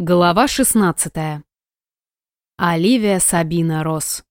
Глава 16. Оливия Сабина Росс.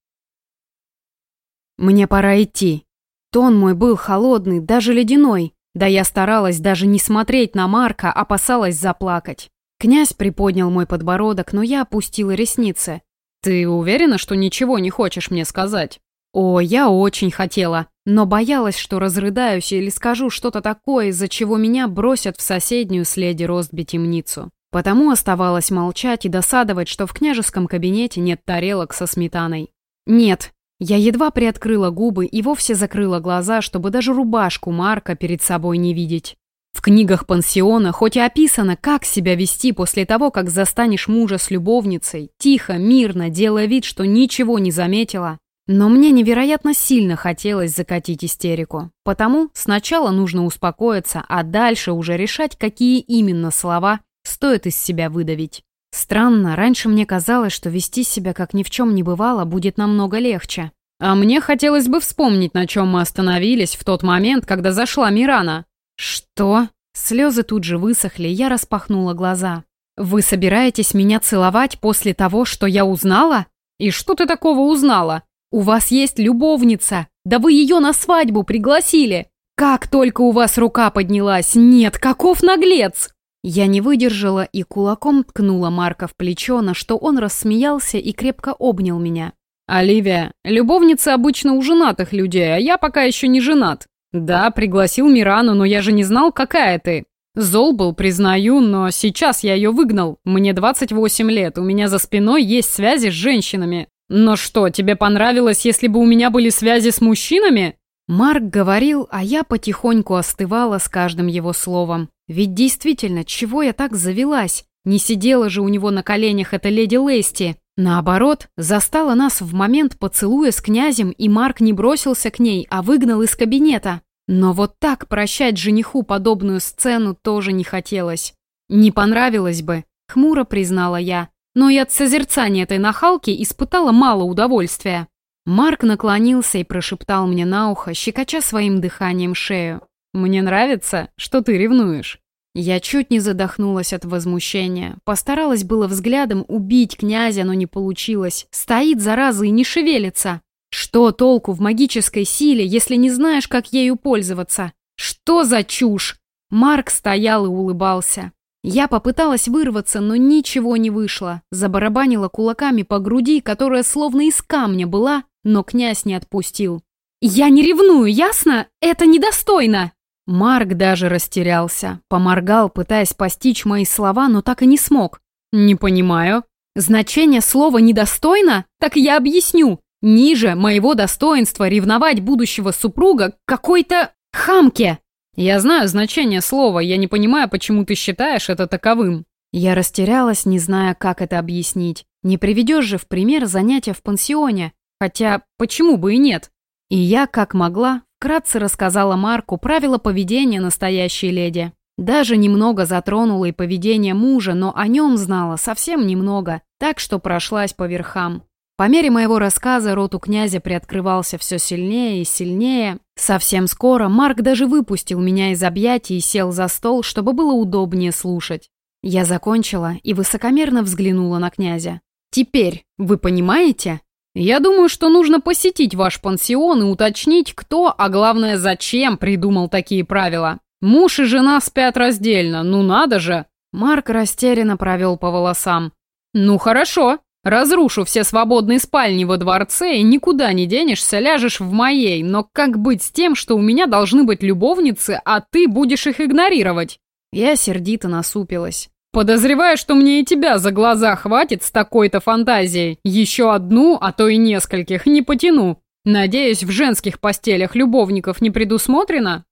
Мне пора идти. Тон мой был холодный, даже ледяной. Да я старалась даже не смотреть на Марка, опасалась заплакать. Князь приподнял мой подбородок, но я опустила ресницы. «Ты уверена, что ничего не хочешь мне сказать?» «О, я очень хотела, но боялась, что разрыдаюсь или скажу что-то такое, из-за чего меня бросят в соседнюю с леди Ростби темницу. Потому оставалось молчать и досадовать, что в княжеском кабинете нет тарелок со сметаной. Нет, я едва приоткрыла губы и вовсе закрыла глаза, чтобы даже рубашку Марка перед собой не видеть. В книгах пансиона хоть и описано, как себя вести после того, как застанешь мужа с любовницей, тихо, мирно, делая вид, что ничего не заметила, но мне невероятно сильно хотелось закатить истерику. Потому сначала нужно успокоиться, а дальше уже решать, какие именно слова Стоит из себя выдавить. Странно, раньше мне казалось, что вести себя как ни в чем не бывало будет намного легче. А мне хотелось бы вспомнить, на чем мы остановились в тот момент, когда зашла Мирана. Что? Слезы тут же высохли, я распахнула глаза. Вы собираетесь меня целовать после того, что я узнала? И что ты такого узнала? У вас есть любовница. Да вы ее на свадьбу пригласили. Как только у вас рука поднялась. Нет, каков наглец! Я не выдержала и кулаком ткнула Марка в плечо, на что он рассмеялся и крепко обнял меня. «Оливия, любовница обычно у женатых людей, а я пока еще не женат. Да, пригласил Мирану, но я же не знал, какая ты. Зол был, признаю, но сейчас я ее выгнал. Мне 28 лет, у меня за спиной есть связи с женщинами. Но что, тебе понравилось, если бы у меня были связи с мужчинами?» Марк говорил, а я потихоньку остывала с каждым его словом. Ведь действительно, чего я так завелась? Не сидела же у него на коленях эта леди Лести. Наоборот, застала нас в момент поцелуя с князем, и Марк не бросился к ней, а выгнал из кабинета. Но вот так прощать жениху подобную сцену тоже не хотелось. Не понравилось бы, хмуро признала я. Но и от созерцания этой нахалки испытала мало удовольствия. Марк наклонился и прошептал мне на ухо, щекоча своим дыханием шею. «Мне нравится, что ты ревнуешь». Я чуть не задохнулась от возмущения. Постаралась было взглядом убить князя, но не получилось. Стоит, зараза, и не шевелится. Что толку в магической силе, если не знаешь, как ею пользоваться? Что за чушь? Марк стоял и улыбался. Я попыталась вырваться, но ничего не вышло. Забарабанила кулаками по груди, которая словно из камня была, но князь не отпустил. «Я не ревную, ясно? Это недостойно!» Марк даже растерялся, поморгал, пытаясь постичь мои слова, но так и не смог. «Не понимаю». «Значение слова «недостойно»? Так я объясню. Ниже моего достоинства ревновать будущего супруга какой-то хамке». «Я знаю значение слова, я не понимаю, почему ты считаешь это таковым». Я растерялась, не зная, как это объяснить. Не приведешь же в пример занятия в пансионе. Хотя, почему бы и нет? И я, как могла, Кратце рассказала Марку правила поведения настоящей леди. Даже немного затронула и поведение мужа, но о нем знала совсем немного, так что прошлась по верхам. По мере моего рассказа рот у князя приоткрывался все сильнее и сильнее. Совсем скоро Марк даже выпустил меня из объятий и сел за стол, чтобы было удобнее слушать. Я закончила и высокомерно взглянула на князя. «Теперь вы понимаете?» Я думаю, что нужно посетить ваш пансион и уточнить, кто, а главное, зачем придумал такие правила. Муж и жена спят раздельно, ну надо же!» Марк растерянно провел по волосам. «Ну хорошо, разрушу все свободные спальни во дворце и никуда не денешься, ляжешь в моей, но как быть с тем, что у меня должны быть любовницы, а ты будешь их игнорировать?» Я сердито насупилась. Подозреваю, что мне и тебя за глаза хватит с такой-то фантазией. Еще одну, а то и нескольких, не потяну. Надеюсь, в женских постелях любовников не предусмотрено?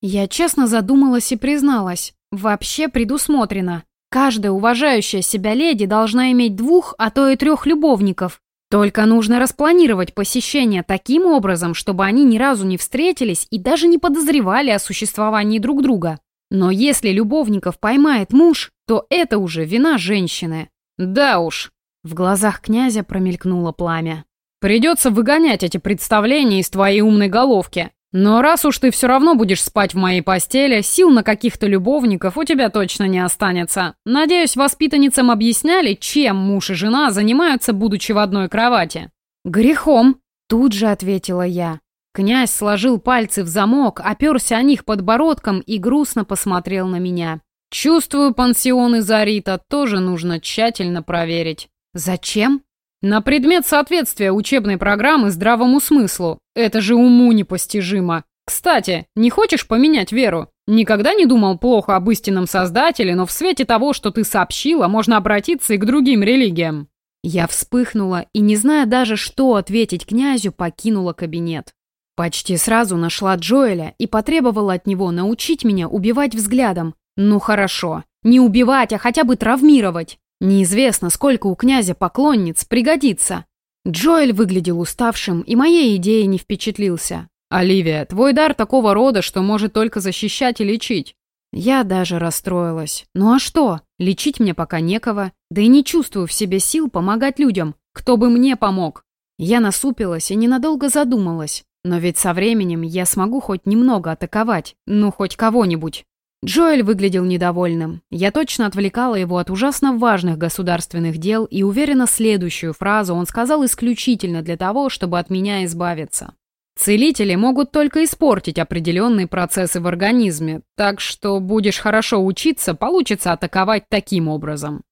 Я честно задумалась и призналась. Вообще предусмотрено. Каждая уважающая себя леди должна иметь двух, а то и трех любовников. Только нужно распланировать посещение таким образом, чтобы они ни разу не встретились и даже не подозревали о существовании друг друга. Но если любовников поймает муж, то это уже вина женщины. Да уж. В глазах князя промелькнуло пламя. Придется выгонять эти представления из твоей умной головки. Но раз уж ты все равно будешь спать в моей постели, сил на каких-то любовников у тебя точно не останется. Надеюсь, воспитанницам объясняли, чем муж и жена занимаются, будучи в одной кровати. Грехом, тут же ответила я. Князь сложил пальцы в замок, оперся о них подбородком и грустно посмотрел на меня. Чувствую, пансионы Зарита тоже нужно тщательно проверить. Зачем? На предмет соответствия учебной программы здравому смыслу. Это же уму непостижимо. Кстати, не хочешь поменять веру? Никогда не думал плохо об истинном Создателе, но в свете того, что ты сообщила, можно обратиться и к другим религиям. Я вспыхнула и, не зная даже, что ответить князю, покинула кабинет. Почти сразу нашла Джоэля и потребовала от него научить меня убивать взглядом. Ну хорошо, не убивать, а хотя бы травмировать. Неизвестно, сколько у князя поклонниц пригодится. Джоэль выглядел уставшим и моей идеей не впечатлился. «Оливия, твой дар такого рода, что может только защищать и лечить». Я даже расстроилась. Ну а что? Лечить мне пока некого, да и не чувствую в себе сил помогать людям. Кто бы мне помог? Я насупилась и ненадолго задумалась. Но ведь со временем я смогу хоть немного атаковать, ну хоть кого-нибудь. Джоэль выглядел недовольным. Я точно отвлекала его от ужасно важных государственных дел и уверена, следующую фразу он сказал исключительно для того, чтобы от меня избавиться. Целители могут только испортить определенные процессы в организме, так что будешь хорошо учиться, получится атаковать таким образом.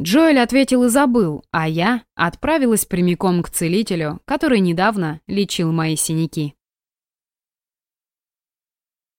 Джоэль ответил и забыл, а я отправилась прямиком к целителю, который недавно лечил мои синяки.